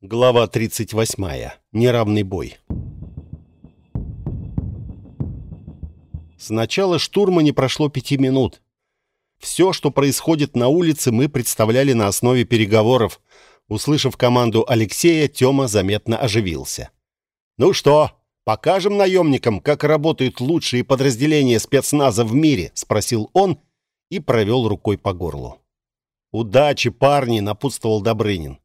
Глава 38. Неравный бой. С начала штурма не прошло пяти минут. Все, что происходит на улице, мы представляли на основе переговоров. Услышав команду Алексея, Тёма заметно оживился. «Ну что, покажем наемникам, как работают лучшие подразделения спецназа в мире?» — спросил он и провел рукой по горлу. «Удачи, парни!» — напутствовал Добрынин.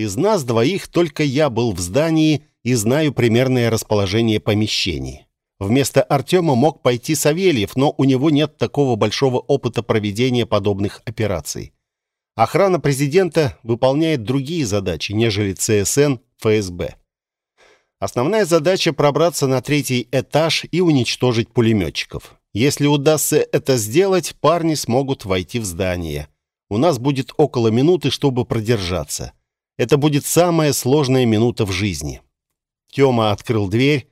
Из нас двоих только я был в здании и знаю примерное расположение помещений. Вместо Артема мог пойти Савельев, но у него нет такого большого опыта проведения подобных операций. Охрана президента выполняет другие задачи, нежели ЦСН, ФСБ. Основная задача пробраться на третий этаж и уничтожить пулеметчиков. Если удастся это сделать, парни смогут войти в здание. У нас будет около минуты, чтобы продержаться. Это будет самая сложная минута в жизни. Тёма открыл дверь,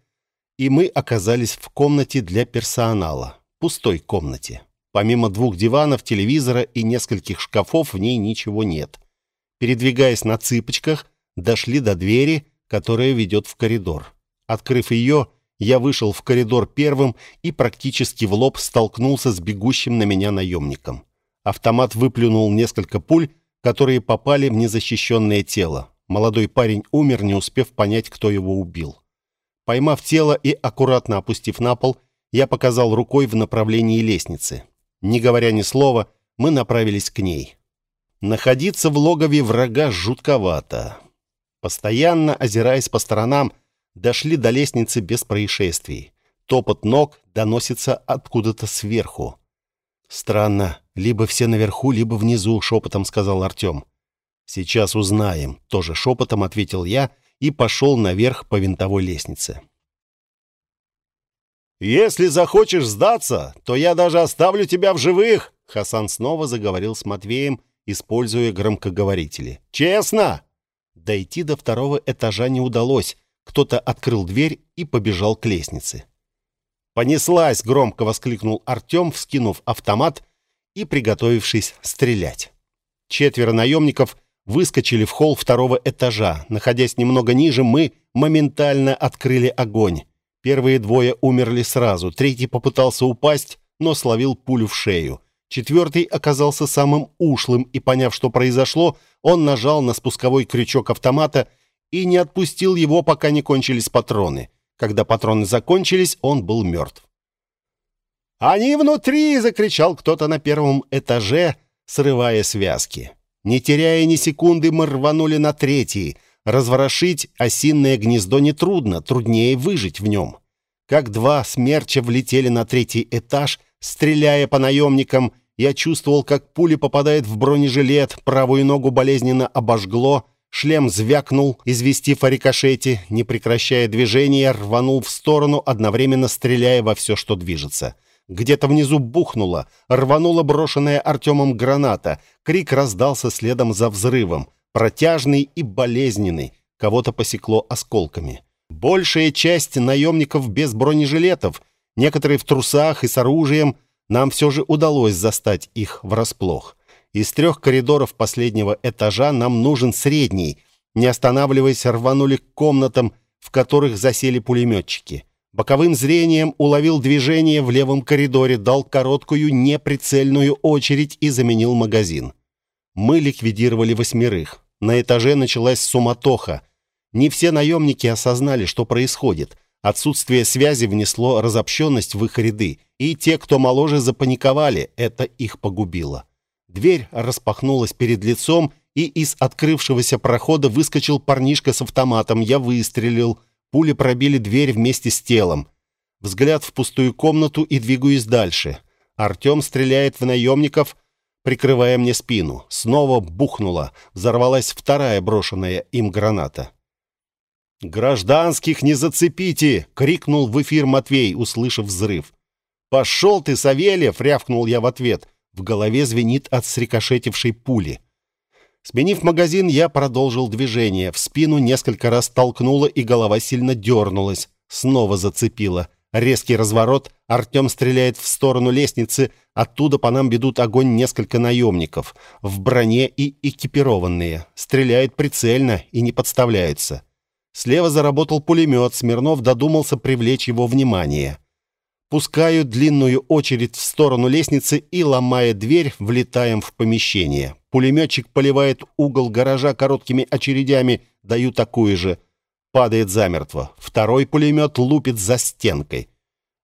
и мы оказались в комнате для персонала. Пустой комнате. Помимо двух диванов, телевизора и нескольких шкафов в ней ничего нет. Передвигаясь на цыпочках, дошли до двери, которая ведет в коридор. Открыв ее, я вышел в коридор первым и практически в лоб столкнулся с бегущим на меня наемником. Автомат выплюнул несколько пуль, которые попали в незащищенное тело. Молодой парень умер, не успев понять, кто его убил. Поймав тело и аккуратно опустив на пол, я показал рукой в направлении лестницы. Не говоря ни слова, мы направились к ней. Находиться в логове врага жутковато. Постоянно озираясь по сторонам, дошли до лестницы без происшествий. Топот ног доносится откуда-то сверху. Странно, либо все наверху, либо внизу, шепотом сказал Артем. Сейчас узнаем, тоже шепотом ответил я и пошел наверх по винтовой лестнице. Если захочешь сдаться, то я даже оставлю тебя в живых, Хасан снова заговорил с Матвеем, используя громкоговорители. Честно? Дойти до второго этажа не удалось. Кто-то открыл дверь и побежал к лестнице. «Понеслась!» — громко воскликнул Артем, вскинув автомат и приготовившись стрелять. Четверо наемников выскочили в холл второго этажа. Находясь немного ниже, мы моментально открыли огонь. Первые двое умерли сразу, третий попытался упасть, но словил пулю в шею. Четвертый оказался самым ушлым, и, поняв, что произошло, он нажал на спусковой крючок автомата и не отпустил его, пока не кончились патроны. Когда патроны закончились, он был мертв. «Они внутри!» — закричал кто-то на первом этаже, срывая связки. Не теряя ни секунды, мы рванули на третий. Разворошить осинное гнездо нетрудно, труднее выжить в нем. Как два смерча влетели на третий этаж, стреляя по наемникам, я чувствовал, как пули попадают в бронежилет, правую ногу болезненно обожгло — Шлем звякнул, известив о рикошете, не прекращая движения, рванул в сторону, одновременно стреляя во все, что движется. Где-то внизу бухнуло, рванула брошенная Артемом граната. Крик раздался следом за взрывом, протяжный и болезненный. Кого-то посекло осколками. Большая часть наемников без бронежилетов, некоторые в трусах и с оружием. Нам все же удалось застать их врасплох. Из трех коридоров последнего этажа нам нужен средний. Не останавливаясь, рванули к комнатам, в которых засели пулеметчики. Боковым зрением уловил движение в левом коридоре, дал короткую неприцельную очередь и заменил магазин. Мы ликвидировали восьмерых. На этаже началась суматоха. Не все наемники осознали, что происходит. Отсутствие связи внесло разобщенность в их ряды, и те, кто моложе, запаниковали. Это их погубило. Дверь распахнулась перед лицом, и из открывшегося прохода выскочил парнишка с автоматом. Я выстрелил. Пули пробили дверь вместе с телом. Взгляд в пустую комнату и двигаюсь дальше. Артем стреляет в наемников, прикрывая мне спину. Снова бухнула. Взорвалась вторая брошенная им граната. «Гражданских не зацепите!» — крикнул в эфир Матвей, услышав взрыв. «Пошел ты, Савельев!» — рявкнул я в ответ — в голове звенит от срикошетившей пули. Сменив магазин, я продолжил движение. В спину несколько раз толкнуло, и голова сильно дернулась. Снова зацепила. Резкий разворот, Артем стреляет в сторону лестницы, оттуда по нам ведут огонь несколько наемников, в броне и экипированные. Стреляют прицельно и не подставляются. Слева заработал пулемет, Смирнов додумался привлечь его внимание. Пускаю длинную очередь в сторону лестницы и, ломая дверь, влетаем в помещение. Пулеметчик поливает угол гаража короткими очередями, даю такую же. Падает замертво. Второй пулемет лупит за стенкой.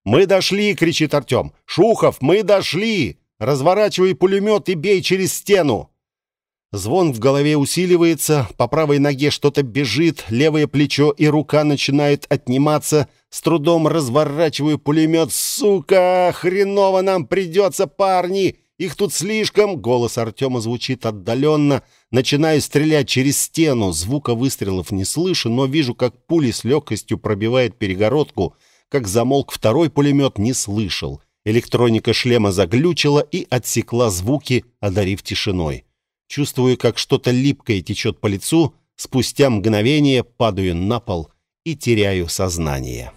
«Мы дошли!» — кричит Артем. «Шухов, мы дошли! Разворачивай пулемет и бей через стену!» Звон в голове усиливается, по правой ноге что-то бежит, левое плечо и рука начинают отниматься. С трудом разворачиваю пулемет. «Сука! Хреново нам придется, парни! Их тут слишком!» Голос Артема звучит отдаленно. Начинаю стрелять через стену. Звука выстрелов не слышу, но вижу, как пули с легкостью пробивает перегородку. Как замолк второй пулемет, не слышал. Электроника шлема заглючила и отсекла звуки, одарив тишиной. Чувствую, как что-то липкое течет по лицу, спустя мгновение падаю на пол и теряю сознание.